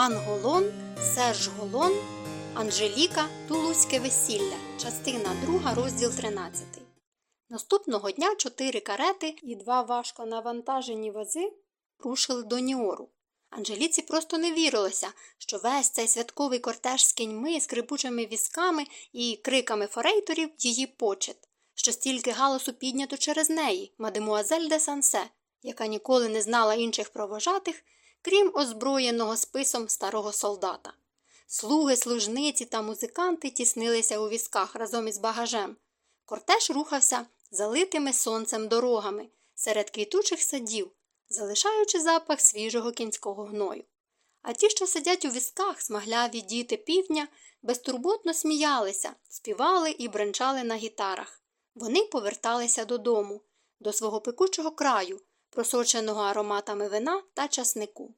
Анголон, Серж Голон, Анжеліка, Тулузьке весілля, частина 2, розділ 13. Наступного дня чотири карети і два важко навантажені вози рушили до Ніору. Анжеліці просто не вірилося, що весь цей святковий кортеж з кіньми, скрипучими візками і криками форейторів її почет, що стільки галасу піднято через неї, мадемуазель де Сансе, яка ніколи не знала інших провожатих, крім озброєного списом старого солдата. Слуги, служниці та музиканти тіснилися у візках разом із багажем. Кортеж рухався залитими сонцем дорогами серед квітучих садів, залишаючи запах свіжого кінського гною. А ті, що сидять у візках, смагляві діти півдня, безтурботно сміялися, співали і бренчали на гітарах. Вони поверталися додому, до свого пекучого краю, просоченого ароматами вина та часнику.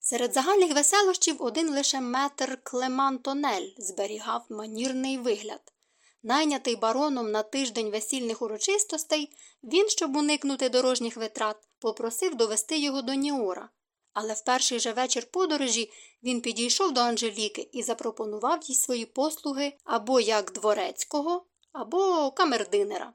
Серед загальних веселощів один лише метр Клеман Тонель зберігав манірний вигляд. Найнятий бароном на тиждень весільних урочистостей, він, щоб уникнути дорожніх витрат, попросив довести його до Ніора. Але в перший же вечір подорожі він підійшов до Анжеліки і запропонував їй свої послуги або як дворецького, або камердинера.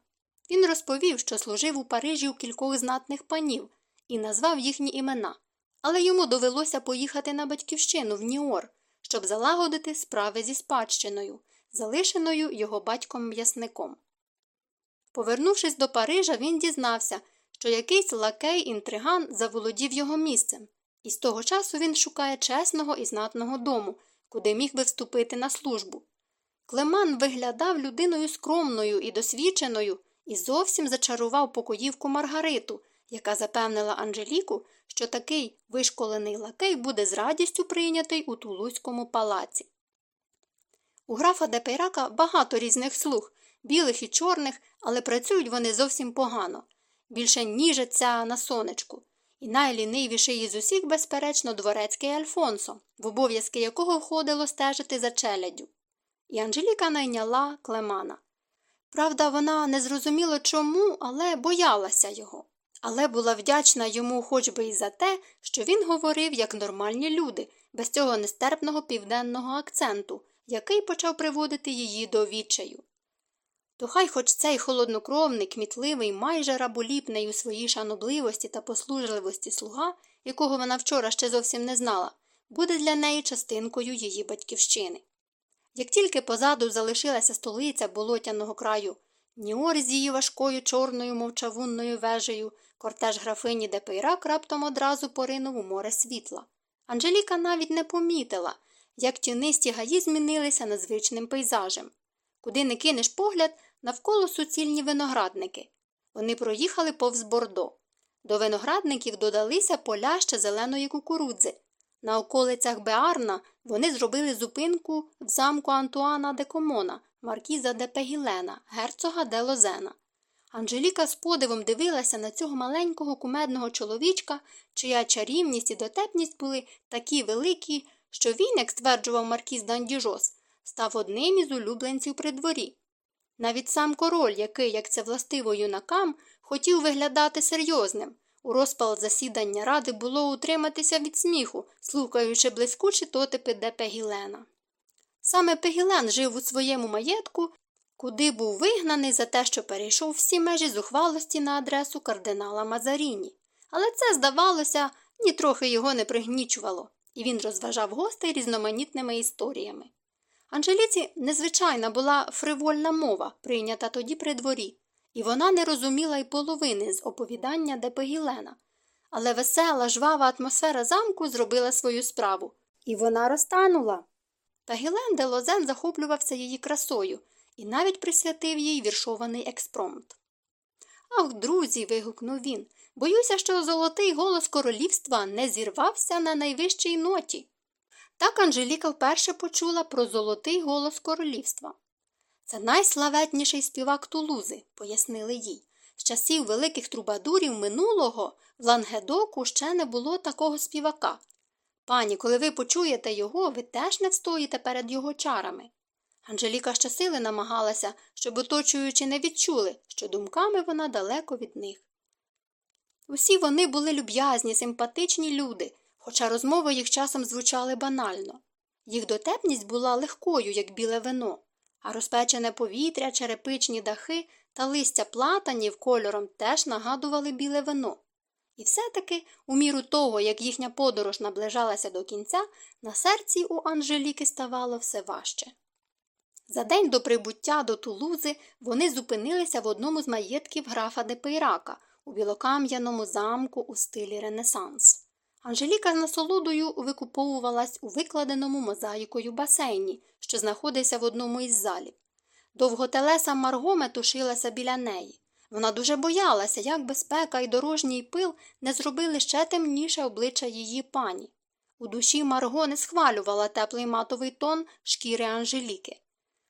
Він розповів, що служив у Парижі у кількох знатних панів і назвав їхні імена, але йому довелося поїхати на батьківщину в Ніор, щоб залагодити справи зі спадщиною, залишеною його батьком м'ясником. Повернувшись до Парижа, він дізнався, що якийсь лакей інтриган заволодів його місцем, і з того часу він шукає чесного і знатного дому, куди міг би вступити на службу. Клеман виглядав людиною скромною і досвідченою і зовсім зачарував покоївку Маргариту, яка запевнила Анжеліку, що такий вишколений лакей буде з радістю прийнятий у Тулузькому палаці. У графа де Пейрака багато різних слуг, білих і чорних, але працюють вони зовсім погано, більше ніжаться на сонечку. І найлінивіший із усіх, безперечно, дворецький Альфонсо, в обов'язки якого входило стежити за челяддю. І Анжеліка найняла Клемана. Правда, вона не зрозуміла чому, але боялася його. Але була вдячна йому хоч би і за те, що він говорив як нормальні люди, без цього нестерпного південного акценту, який почав приводити її до відчаю. То хай хоч цей холоднокровний, кмітливий, майже раболіпний у своїй шанобливості та послужливості слуга, якого вона вчора ще зовсім не знала, буде для неї частинкою її батьківщини. Як тільки позаду залишилася столиця болотяного краю, Ніор з її важкою чорною, мов чавунною вежею, кортеж графині де Пейрак раптом одразу поринув у море світла. Анжеліка навіть не помітила, як тінисті гаї змінилися незвичним пейзажем. Куди не кинеш погляд, навколо суцільні виноградники. Вони проїхали повз бордо. До виноградників додалися поля ще зеленої кукурудзи. На околицях Беарна вони зробили зупинку в замку Антуана де Комона, маркіза де Пегілена, герцога де Лозена. Анжеліка з подивом дивилася на цього маленького кумедного чоловічка, чия чарівність і дотепність були такі великі, що він, як стверджував маркіз Дандіжос, став одним із улюбленців при дворі. Навіть сам король, який, як це властиво юнакам, хотів виглядати серйозним. У розпал засідання ради було утриматися від сміху, слухаючи блискучі тотипи де Пегілена. Саме Пегілен жив у своєму маєтку, куди був вигнаний за те, що перейшов всі межі зухвалості на адресу кардинала Мазаріні. Але це, здавалося, нітрохи його не пригнічувало, і він розважав гостей різноманітними історіями. Анжеліці незвичайна була фривольна мова, прийнята тоді при дворі, і вона не розуміла й половини з оповідання Депегілена. Але весела, жвава атмосфера замку зробила свою справу, і вона розтанула. Та Гілен де Лозен захоплювався її красою і навіть присвятив їй віршований експромт. Ах, друзі. вигукнув він. Боюся, що золотий голос королівства не зірвався на найвищій ноті. Так Анжеліка вперше почула про золотий голос королівства. Це найславетніший співак Тулузи, пояснили їй. З часів великих трубадурів минулого в Лангедоку ще не було такого співака. Пані, коли ви почуєте його, ви теж не встоїте перед його чарами. Анжеліка щосили намагалася, щоб оточуючи не відчули, що думками вона далеко від них. Усі вони були люб'язні, симпатичні люди, хоча розмови їх часом звучали банально. Їх дотепність була легкою, як біле вино, а розпечене повітря, черепичні дахи та листя платанів кольором теж нагадували біле вино. І все-таки, у міру того, як їхня подорож наближалася до кінця, на серці у Анжеліки ставало все важче. За день до прибуття до Тулузи вони зупинилися в одному з маєтків графа Депейрака у білокам'яному замку у стилі Ренесанс. Анжеліка з насолодою викуповувалась у викладеному мозаїкою басейні, що знаходився в одному із залів. Довготелеса Марго метушилася біля неї. Вона дуже боялася, як безпека і дорожній пил не зробили ще темніше обличчя її пані. У душі Марго не схвалювала теплий матовий тон шкіри Анжеліки.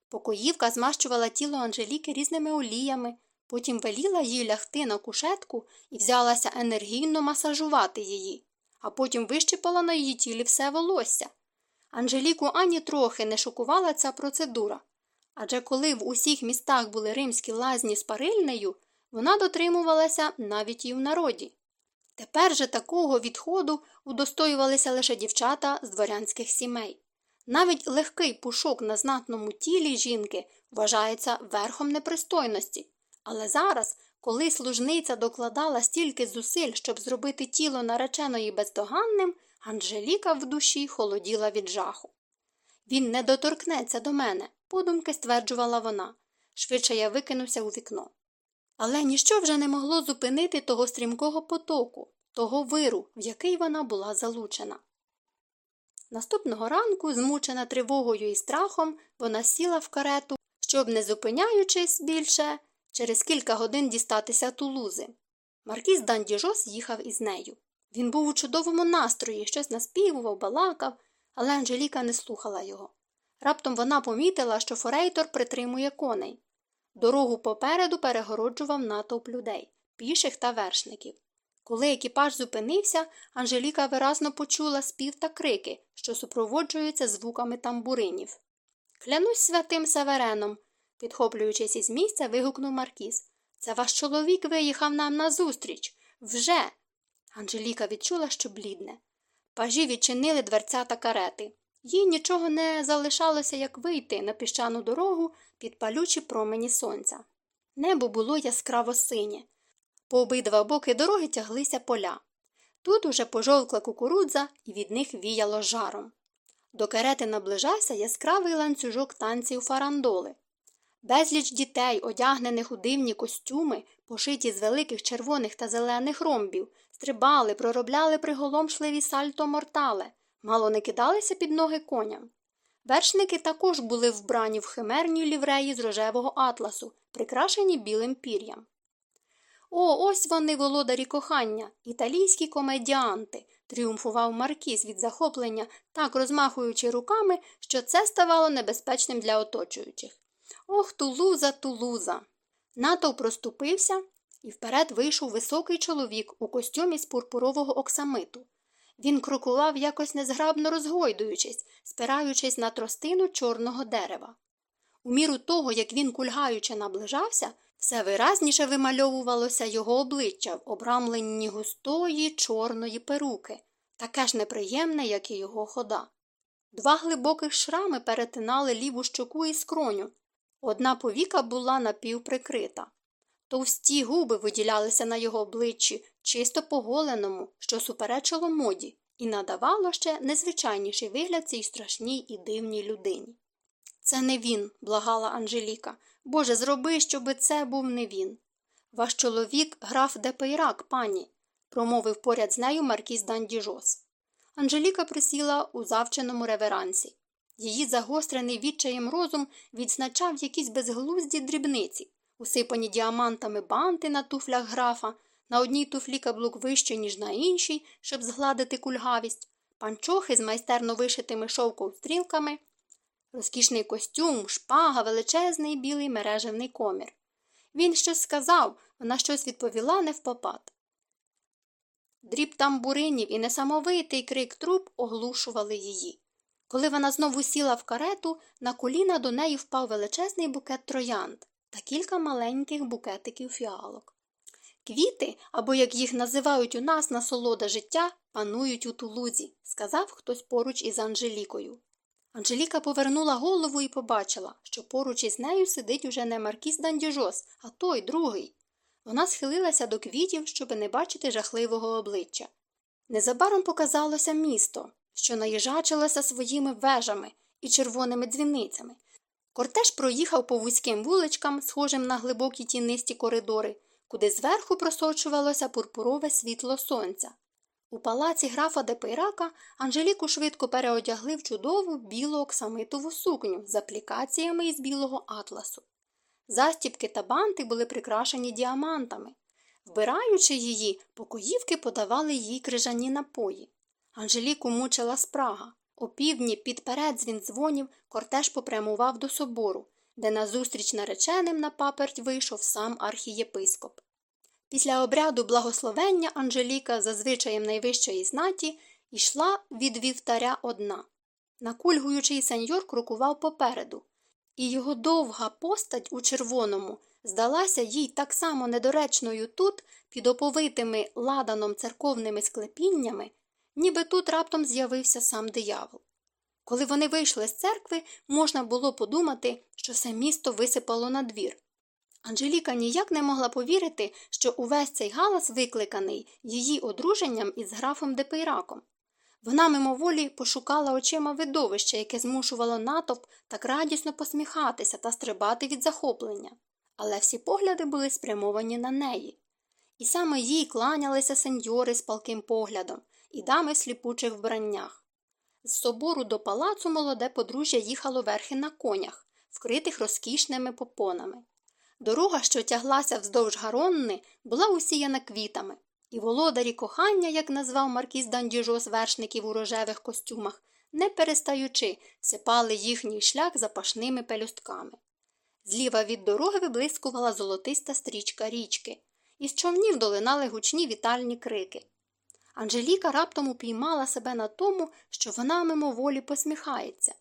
Покоївка змащувала тіло Анжеліки різними оліями, потім веліла їй лягти на кушетку і взялася енергійно масажувати її, а потім вищипала на її тілі все волосся. Анжеліку ані трохи не шокувала ця процедура. Адже коли в усіх містах були римські лазні з парильнею, вона дотримувалася навіть і в народі. Тепер же такого відходу удостоювалися лише дівчата з дворянських сімей. Навіть легкий пушок на знатному тілі жінки вважається верхом непристойності. Але зараз, коли служниця докладала стільки зусиль, щоб зробити тіло нареченої бездоганним, Анжеліка в душі холоділа від жаху. Він не доторкнеться до мене, подумки стверджувала вона. Швидше я викинувся у вікно. Але ніщо вже не могло зупинити того стрімкого потоку, того виру, в який вона була залучена. Наступного ранку, змучена тривогою і страхом, вона сіла в карету, щоб, не зупиняючись більше, через кілька годин дістатися тулузи. Маркіз Дандіжос їхав із нею. Він був у чудовому настрої, щось наспівував, балакав, але Анжеліка не слухала його. Раптом вона помітила, що форейтор притримує коней. Дорогу попереду перегороджував натовп людей, піших та вершників. Коли екіпаж зупинився, Анжеліка виразно почула спів та крики, що супроводжуються звуками тамбуринів. Клянусь святим Севереном, підхоплюючись із місця, вигукнув Маркіз. Це ваш чоловік виїхав нам назустріч. Вже. Анжеліка відчула, що блідне. Пажі відчинили дверця та карети. Їй нічого не залишалося, як вийти на піщану дорогу під палючі промені сонця. Небо було яскраво синє. По обидва боки дороги тяглися поля. Тут уже пожовкла кукурудза і від них віяло жаром. До карети наближався яскравий ланцюжок танців фарандоли. Безліч дітей, одягнених у дивні костюми, пошиті з великих червоних та зелених ромбів, стрибали, проробляли приголомшливі сальто мортале, мало не кидалися під ноги коням. Вершники також були вбрані в химерні лівреї з рожевого атласу, прикрашені білим пір'ям. О, ось вони, володарі кохання, італійські комедіанти, тріумфував Маркіз від захоплення, так розмахуючи руками, що це ставало небезпечним для оточуючих. Ох, тулуза, тулуза. Натов проступився, і вперед вийшов високий чоловік у костюмі з пурпурового оксамиту. Він крокував якось незграбно розгойдуючись, спираючись на тростину чорного дерева. У міру того, як він кульгаючи наближався, все виразніше вимальовувалося його обличчя в обрамленні густої чорної перуки, таке ж неприємне, як і його хода. Два глибоких шрами перетинали ліву щоку і скроню. Одна повіка була напівприкрита. Товсті губи виділялися на його обличчі, чисто поголеному, що суперечило моді, і надавало ще незвичайніший вигляд цій страшній і дивній людині. Це не він, благала Анжеліка. Боже, зроби, щоби це був не він. Ваш чоловік граф де Пейрак, пані, промовив поряд з нею маркіз Дандіжос. Анжеліка присіла у завченому реверансі. Її загострений відчаєм розум відзначав якісь безглузді дрібниці, усипані діамантами банти на туфлях графа, на одній туфлі каблук вище, ніж на іншій, щоб згладити кульгавість, панчохи з майстерно вишитими шовком стрілками, розкішний костюм, шпага, величезний білий мережевний комір. Він щось сказав, вона щось відповіла не впопад. Дріб тамбуринів і несамовитий крик труб оглушували її. Коли вона знову сіла в карету, на коліна до неї впав величезний букет троянд та кілька маленьких букетиків фіалок. Квіти, або, як їх називають у нас насолода життя, панують у тулузі, сказав хтось поруч із Анжелікою. Анжеліка повернула голову і побачила, що поруч із нею сидить уже не Маркіс Дандіжос, а той другий. Вона схилилася до квітів, щоби не бачити жахливого обличчя. Незабаром показалося місто, що наїжачилося своїми вежами і червоними дзвіницями. Кортеж проїхав по вузьким вуличкам, схожим на глибокі тінисті коридори, куди зверху просочувалося пурпурове світло сонця. У палаці графа Депейрака Анжеліку швидко переодягли в чудову білу оксамитову сукню з аплікаціями із білого атласу. Застібки та банти були прикрашені діамантами. Вбираючи її, покоївки подавали їй крижані напої. Анжеліку мучила спрага. О півдні під передзвін дзвонів кортеж попрямував до собору, де назустріч нареченим на паперть вийшов сам архієпископ. Після обряду благословення Анжеліка, за звичаєм найвищої знаті, йшла від вівтаря одна. Накульгуючий сеньор крокував попереду, і його довга постать у червоному здалася їй так само недоречною тут, під оповитими ладаном церковними склепіннями, ніби тут раптом з'явився сам диявол. Коли вони вийшли з церкви, можна було подумати, що все місто висипало на двір. Анжеліка ніяк не могла повірити, що увесь цей галас викликаний її одруженням із графом де Пейраком. Вона мимоволі пошукала очима видовище, яке змушувало натовп так радісно посміхатися та стрибати від захоплення, але всі погляди були спрямовані на неї. І саме їй кланялися сеньори з палким поглядом і дами в сліпучих вбраннях. З собору до палацу молоде подружжя їхало верхи на конях, вкритих розкішними попонами. Дорога, що тяглася вздовж гаронни, була усіяна квітами, і володарі кохання, як назвав маркіз Дандіжос вершників у рожевих костюмах, не перестаючи, сипали їхній шлях запашними пелюстками. Зліва від дороги виблискувала золотиста стрічка річки, із човнів долинали гучні вітальні крики. Анжеліка раптом упіймала себе на тому, що вона мимоволі посміхається.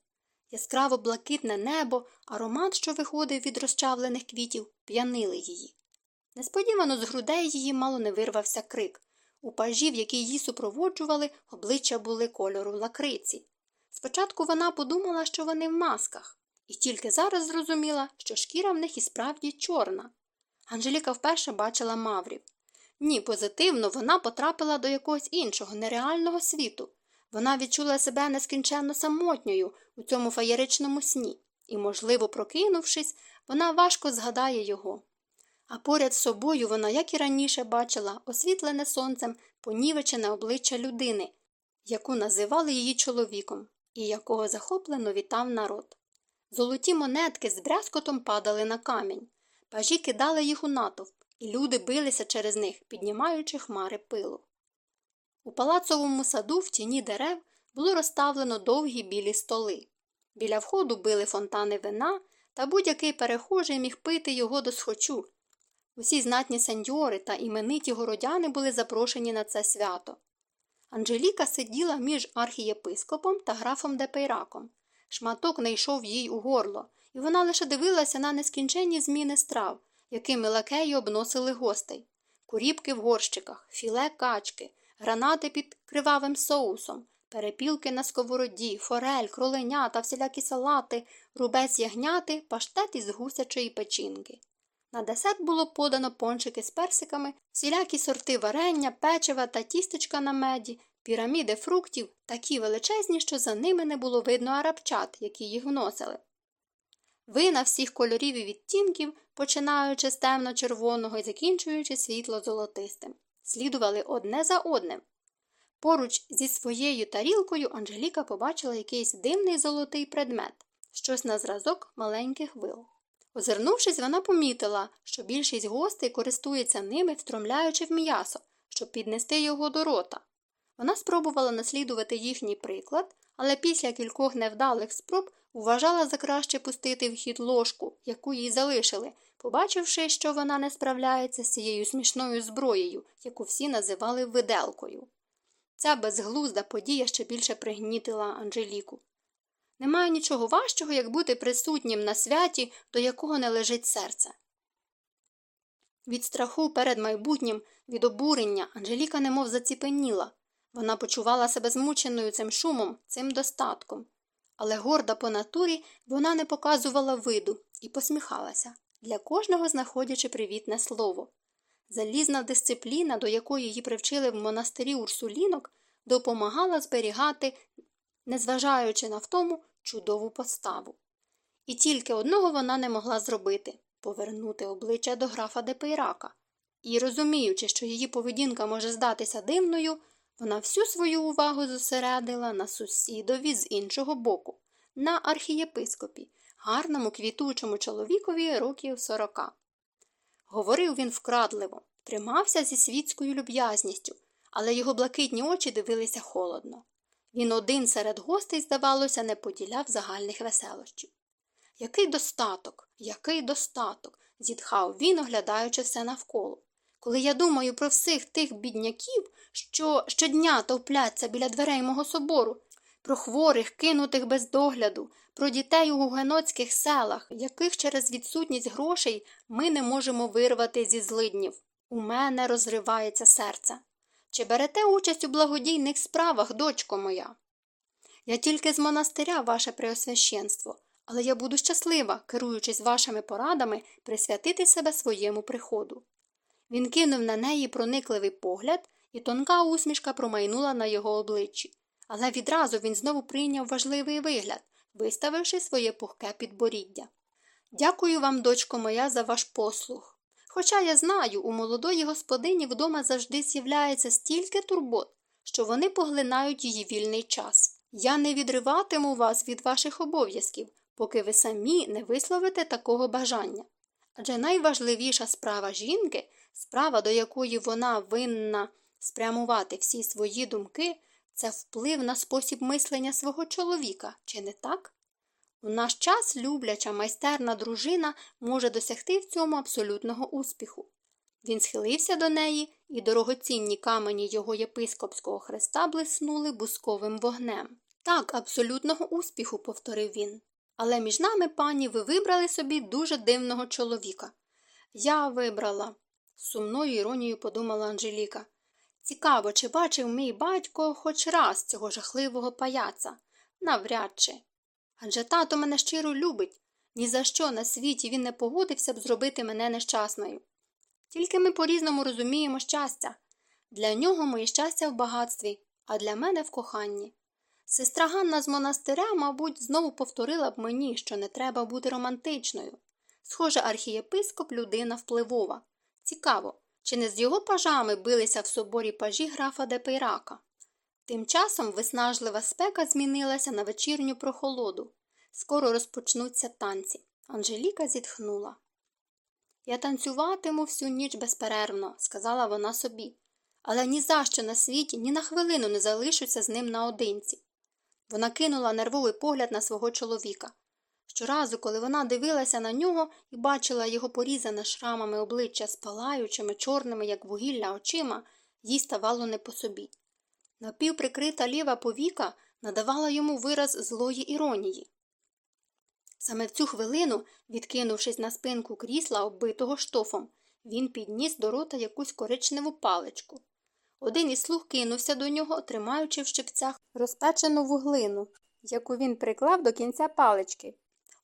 Яскраво блакитне небо, аромат, що виходив від розчавлених квітів, п'янили її. Несподівано з грудей її мало не вирвався крик. У пажів, які її супроводжували, обличчя були кольору лакриці. Спочатку вона подумала, що вони в масках, і тільки зараз зрозуміла, що шкіра в них і справді чорна. Анжеліка вперше бачила маврів. Ні, позитивно вона потрапила до якогось іншого, нереального світу. Вона відчула себе нескінченно самотньою у цьому фаєричному сні, і, можливо, прокинувшись, вона важко згадає його. А поряд з собою вона, як і раніше, бачила освітлене сонцем понівечене обличчя людини, яку називали її чоловіком, і якого захоплено вітав народ. Золоті монетки з брязкотом падали на камінь, пажі кидали їх у натовп, і люди билися через них, піднімаючи хмари пилу. У палацовому саду в тіні дерев було розставлено довгі білі столи. Біля входу били фонтани вина, та будь-який перехожий міг пити його до схочу. Усі знатні сеньори та імениті городяни були запрошені на це свято. Анжеліка сиділа між архієпископом та графом де Пейраком. Шматок не йшов їй у горло, і вона лише дивилася на нескінченні зміни страв, якими лакеї обносили гостей куріпки в горщиках, філе качки, гранати під кривавим соусом, перепілки на сковороді, форель, кроленя та всілякі салати, рубець ягняти, паштет із гусячої печінки. На десерт було подано пончики з персиками, всілякі сорти варення, печива та тістечка на меді, піраміди фруктів, такі величезні, що за ними не було видно арабчат, які їх вносили. Вина всіх кольорів і відтінків, починаючи з темно-червоного і закінчуючи світло золотистим, слідували одне за одним. Поруч зі своєю тарілкою Анжеліка побачила якийсь дивний золотий предмет, щось на зразок маленьких вил. Озирнувшись, вона помітила, що більшість гостей користується ними, встромляючи в м'ясо, щоб піднести його до рота. Вона спробувала наслідувати їхній приклад, але після кількох невдалих спроб вважала за краще пустити в хід ложку, яку їй залишили, побачивши, що вона не справляється з цією смішною зброєю, яку всі називали виделкою. Ця безглузда подія ще більше пригнітила Анжеліку. Немає нічого важчого, як бути присутнім на святі, до якого не лежить серце. Від страху перед майбутнім, від обурення Анжеліка немов заціпеніла. Вона почувала себе змученою цим шумом, цим достатком. Але горда по натурі вона не показувала виду і посміхалася, для кожного знаходячи привітне слово. Залізна дисципліна, до якої її привчили в монастирі урсулінок, допомагала зберігати, незважаючи на втому, чудову поставу. І тільки одного вона не могла зробити повернути обличчя до графа Депейрака. І, розуміючи, що її поведінка може здатися дивною, вона всю свою увагу зосередила на сусідові з іншого боку, на архієпископі, гарному квітучому чоловікові років сорока. Говорив він вкрадливо, тримався зі світською люб'язністю, але його блакитні очі дивилися холодно. Він один серед гостей, здавалося, не поділяв загальних веселощів. Який достаток, який достаток, зітхав він, оглядаючи все навколо. Коли я думаю про всіх тих бідняків, що щодня товпляться біля дверей мого собору, про хворих, кинутих без догляду, про дітей у гугенотських селах, яких через відсутність грошей ми не можемо вирвати зі злиднів. У мене розривається серце. Чи берете участь у благодійних справах, дочко моя? Я тільки з монастиря, ваше преосвященство, але я буду щаслива, керуючись вашими порадами, присвятити себе своєму приходу. Він кинув на неї проникливий погляд, і тонка усмішка промайнула на його обличчі. Але відразу він знову прийняв важливий вигляд, виставивши своє пухке підборіддя. Дякую вам, дочко моя, за ваш послуг. Хоча я знаю, у молодої господині вдома завжди з'являється стільки турбот, що вони поглинають її вільний час. Я не відриватиму вас від ваших обов'язків, поки ви самі не висловите такого бажання. Адже найважливіша справа жінки, справа, до якої вона винна спрямувати всі свої думки, це вплив на спосіб мислення свого чоловіка, чи не так? У наш час любляча майстерна дружина може досягти в цьому абсолютного успіху. Він схилився до неї, і дорогоцінні камені його єпископського хреста блиснули бусковим вогнем. Так, абсолютного успіху, повторив він. Але між нами, пані, ви вибрали собі дуже дивного чоловіка. Я вибрала, сумною іронією подумала Анжеліка. Цікаво, чи бачив мій батько хоч раз цього жахливого паяца? Навряд чи. Адже тато мене щиро любить. Ні за що на світі він не погодився б зробити мене нещасною. Тільки ми по різному розуміємо щастя. Для нього моє щастя в багатстві, а для мене в коханні. Сестра Ганна з монастиря, мабуть, знову повторила б мені, що не треба бути романтичною. Схоже, архієпископ людина впливова. Цікаво, чи не з його пажами билися в соборі пажі графа Депейрака? Тим часом виснажлива спека змінилася на вечірню прохолоду. Скоро розпочнуться танці. Анжеліка зітхнула. Я танцюватиму всю ніч безперервно, сказала вона собі, але ні за що на світі, ні на хвилину не залишуся з ним наодинці. Вона кинула нервовий погляд на свого чоловіка. Щоразу, коли вона дивилася на нього і бачила його порізане шрамами обличчя з палаючими, чорними, як вугілля, очима, їй ставало не по собі. Напівприкрита ліва повіка надавала йому вираз злої іронії. Саме в цю хвилину, відкинувшись на спинку крісла, оббитого штофом, він підніс до рота якусь коричневу паличку. Один із слуг кинувся до нього, тримаючи в щипцях розпечену вуглину, яку він приклав до кінця палички.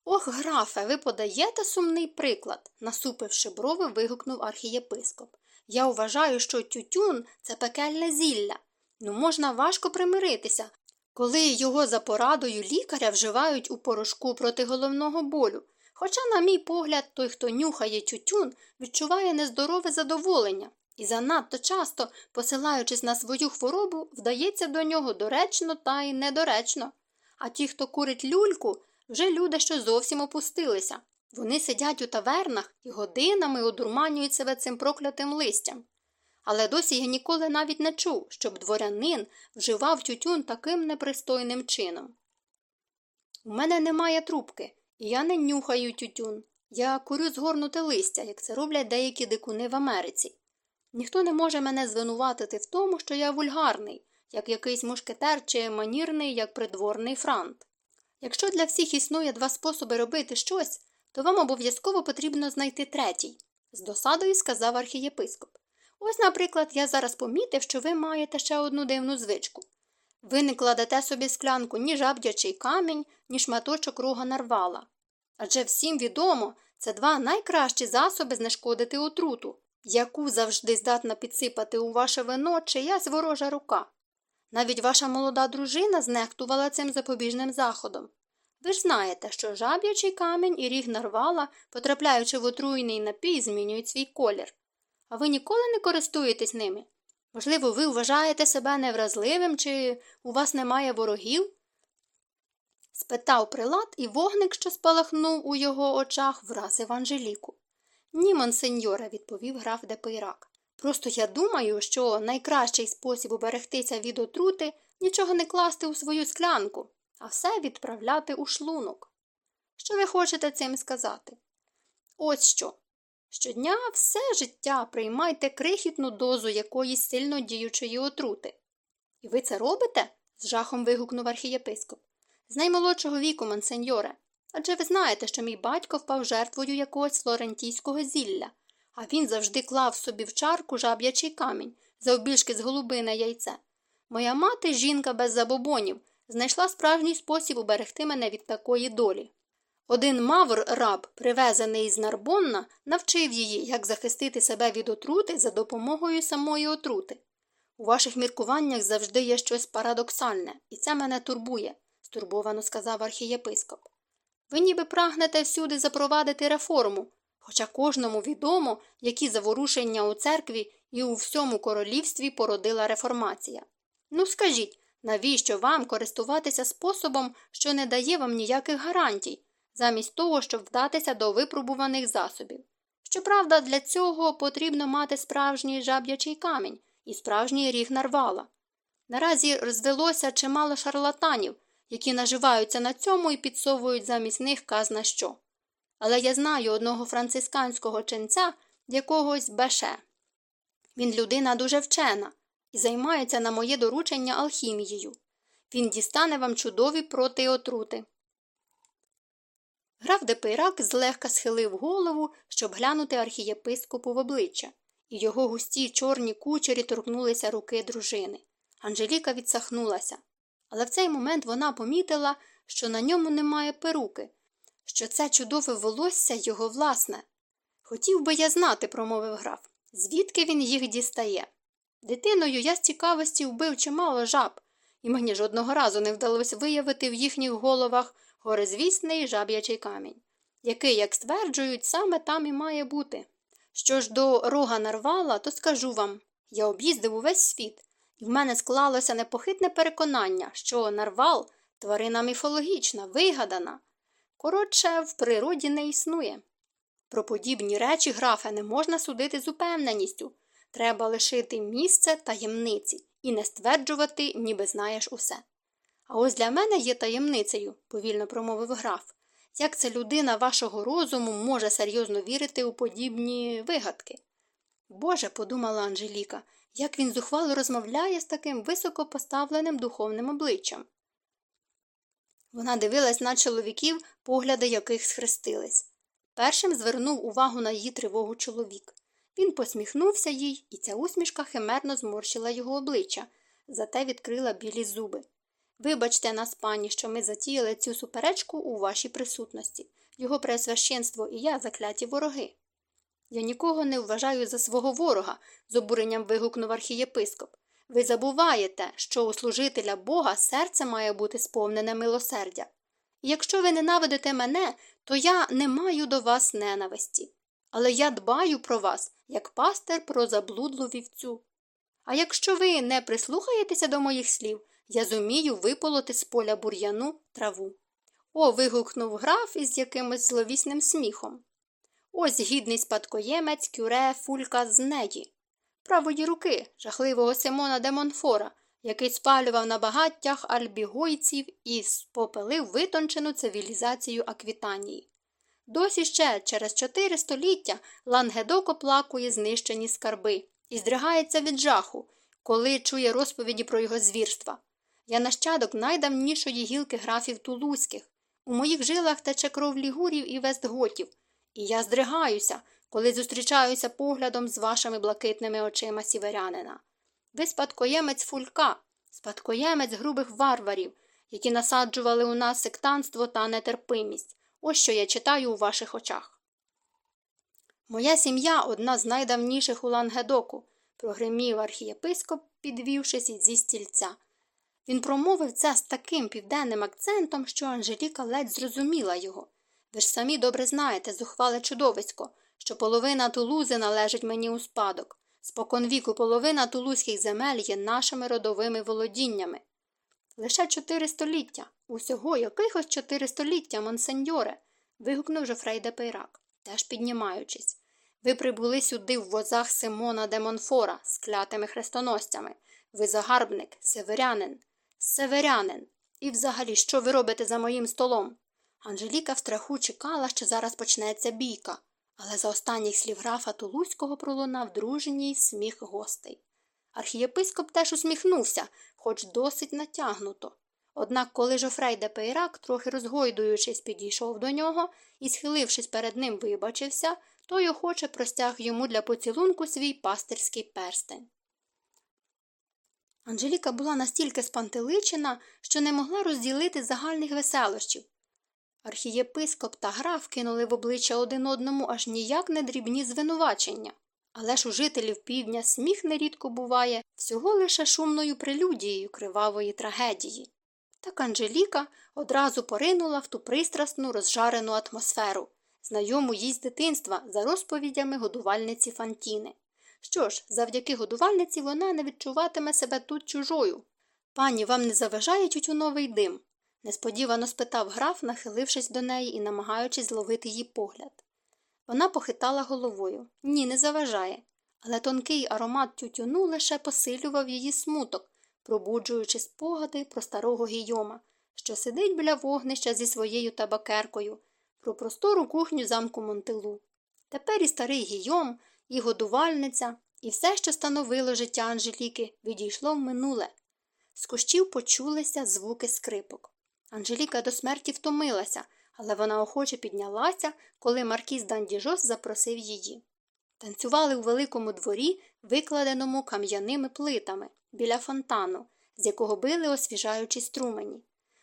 Ох, графе, ви подаєте сумний приклад, насупивши брови, вигукнув архієпископ. Я вважаю, що тютюн це пекельне зілля. Ну, можна важко примиритися, коли його за порадою лікаря вживають у порошку проти головного болю. Хоча, на мій погляд, той, хто нюхає тютюн, відчуває нездорове задоволення і занадто часто, посилаючись на свою хворобу, вдається до нього доречно та й недоречно. А ті, хто курить люльку, вже люди, що зовсім опустилися. Вони сидять у тавернах і годинами одурманюють себе цим проклятим листям. Але досі я ніколи навіть не чув, щоб дворянин вживав тютюн таким непристойним чином. У мене немає трубки, і я не нюхаю тютюн. Я курю згорнуте листя, як це роблять деякі дикуни в Америці. Ніхто не може мене звинуватити в тому, що я вульгарний, як якийсь мушкетер чи манірний, як придворний франт. Якщо для всіх існує два способи робити щось, то вам обов'язково потрібно знайти третій. з досадою сказав архієпископ. Ось, наприклад, я зараз помітив, що ви маєте ще одну дивну звичку. Ви не кладете собі склянку ні жабдячий камінь, ні шматочок рога нарвала. Адже всім відомо, це два найкращі засоби знешкодити отруту, яку завжди здатна підсипати у ваше вино чиясь ворожа рука. Навіть ваша молода дружина знехтувала цим запобіжним заходом. Ви ж знаєте, що жаб'ячий камінь і ріг нарвала, потрапляючи в отруйний напій, змінюють свій колір. А ви ніколи не користуєтесь ними? Можливо, ви вважаєте себе невразливим, чи у вас немає ворогів? спитав прелат, і вогник, що спалахнув у його очах, вразив Анжеліку. Ні, монсеньоре, відповів граф де Пейрак. Просто я думаю, що найкращий спосіб уберегтися від отрути нічого не класти у свою склянку, а все відправляти у шлунок. Що ви хочете цим сказати? Ось що. Щодня все життя приймайте крихітну дозу якоїсь сильно діючої отрути. І ви це робите? з жахом вигукнув архієпископ. З наймолодшого віку, монсеньоре. Адже ви знаєте, що мій батько впав жертвою якогось флорентійського зілля, а він завжди клав собі в чарку жаб'ячий камінь, завбільшки з голубине яйце. Моя мати, жінка без забобонів, знайшла справжній спосіб уберегти мене від такої долі. Один мавр раб, привезений з Нарбонна, навчив її, як захистити себе від отрути за допомогою самої отрути. У ваших міркуваннях завжди є щось парадоксальне, і це мене турбує, стурбовано сказав архієпископ. Ви ніби прагнете всюди запровадити реформу, хоча кожному відомо, які заворушення у церкві і у всьому королівстві породила реформація. Ну скажіть, навіщо вам користуватися способом, що не дає вам ніяких гарантій? замість того, щоб вдатися до випробуваних засобів. Щоправда, для цього потрібно мати справжній жаб'ячий камінь і справжній ріг нарвала. Наразі розвелося чимало шарлатанів, які наживаються на цьому і підсовують замість них казна що. Але я знаю одного францисканського ченця якогось Беше. Він людина дуже вчена і займається на моє доручення алхімією. Він дістане вам чудові протиотрути. Граф де Пейрак злегка схилив голову, щоб глянути архієпископу в обличчя, і його густі чорні кучері торкнулися руки дружини. Анжеліка відсахнулася. Але в цей момент вона помітила, що на ньому немає перуки, що це чудове волосся його власне. Хотів би я знати, промовив граф, звідки він їх дістає. Дитиною я з цікавості вбив чимало жаб, і мені жодного разу не вдалося виявити в їхніх головах горизвісний жаб'ячий камінь, який, як стверджують, саме там і має бути. Що ж до рога нарвала, то скажу вам я об'їздив увесь світ, і в мене склалося непохитне переконання, що нарвал тварина міфологічна, вигадана. Коротше, в природі не існує. Про подібні речі, графе, не можна судити з упевненістю. Треба лишити місце таємниці і не стверджувати, ніби знаєш усе. А ось для мене є таємницею, повільно промовив граф. Як ця людина вашого розуму може серйозно вірити у подібні вигадки? Боже, подумала Анжеліка, як він зухвало розмовляє з таким високопоставленим духовним обличчям. Вона дивилась на чоловіків, погляди яких схрестились. Першим звернув увагу на її тривогу чоловік. Він посміхнувся їй, і ця усмішка химерно зморщила його обличчя, зате відкрила білі зуби. Вибачте нас, пані, що ми затіяли цю суперечку у вашій присутності. Його пресвященство і я закляті вороги. Я нікого не вважаю за свого ворога, з обуренням вигукнув архієпископ. Ви забуваєте, що у служителя Бога серце має бути сповнене милосердя. Якщо ви ненавидите мене, то я не маю до вас ненависті. Але я дбаю про вас, як пастир про заблудлу вівцю. А якщо ви не прислухаєтеся до моїх слів, я зумію виполоти з поля бур'яну траву. О. вигукнув граф із якимось зловісним сміхом. Ось гідний спадкоємець кюре фулька з неї, правої руки, жахливого Симона де Монфора, який спалював на багаттях альбігойців і спопелив витончену цивілізацію Аквітанії. Досі ще через чотири століття Лангедок оплакує знищені скарби і здригається від жаху, коли чує розповіді про його звірства. Я нащадок найдавнішої гілки графів тулузьких. У моїх жилах тече кров лігурів і вестготів, і я здригаюся, коли зустрічаюся поглядом з вашими блакитними очима сіверянина. Ви спадкоємець фулька, спадкоємець грубих варварів, які насаджували у нас сектанство та нетерпимість. Ось що я читаю у ваших очах. Моя сім'я одна з найдавніших у Лангедоку, прогримів архієпископ, підвівшись зі стільця. Він промовив це з таким південним акцентом, що Анжеліка ледь зрозуміла його. Ви ж самі добре знаєте, зухвале чудовисько, що половина Тулузи належить мені у спадок. Споконвіку половина тулузьких земель є нашими родовими володіннями. Лише чотири століття. Усього якихось чотири століття, монсеньоре. вигукнув Жофрей де Пейрак, теж піднімаючись. Ви прибули сюди в возах Симона де Монфора з клятими хрестоносцями. Ви загарбник, северянин, северянин. І взагалі, що ви робите за моїм столом? Анжеліка в страху чекала, що зараз почнеться бійка, але за останніх слів графа Тулузького пролунав дружній сміх гостей. Архієпископ теж усміхнувся, хоч досить натягнуто. Однак, коли Жофрей де Пейрак, трохи розгойдуючись, підійшов до нього і, схилившись перед ним, вибачився, той охоче простяг йому для поцілунку свій пастирський перстень. Анжеліка була настільки спантеличена, що не могла розділити загальних веселощів. Архієпископ та граф кинули в обличчя один одному аж ніяк не дрібні звинувачення. Але ж у жителів півдня сміх нерідко буває всього лише шумною прелюдією кривавої трагедії. Так Анжеліка одразу поринула в ту пристрасну розжарену атмосферу, знайому їй з дитинства за розповідями годувальниці Фантіни. Що ж, завдяки годувальниці вона не відчуватиме себе тут чужою. Пані, вам не заважає тютюновий дим? Несподівано спитав граф, нахилившись до неї і намагаючись зловити її погляд. Вона похитала головою. Ні, не заважає. Але тонкий аромат тютюну лише посилював її смуток, пробуджуючи спогади про старого гійома, що сидить біля вогнища зі своєю табакеркою, про простору кухню замку Монтилу. Тепер і старий гійом, і годувальниця, і все, що становило життя Анжеліки, відійшло в минуле. З кущів почулися звуки скрипок. Анжеліка до смерті втомилася, але вона охоче піднялася, коли маркіз Дандіжос запросив її. Танцювали у великому дворі, викладеному кам'яними плитами, біля фонтану, з якого били освіжаючі струмені.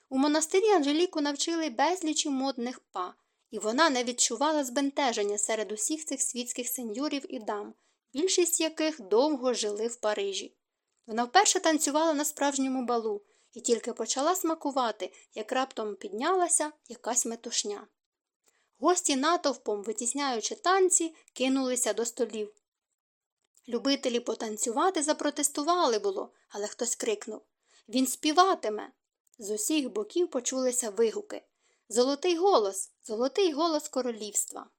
У монастирі Анжеліку навчили безлічі модних па, і вона не відчувала збентеження серед усіх цих світських сеньорів і дам, більшість яких довго жили в Парижі. Вона вперше танцювала на справжньому балу і тільки почала смакувати, як раптом піднялася якась метушня. Гості натовпом, витісняючи танці, кинулися до столів. Любителі потанцювати запротестували було, але хтось крикнув Він співатиме. З усіх боків почулися вигуки Золотий голос, золотий голос королівства.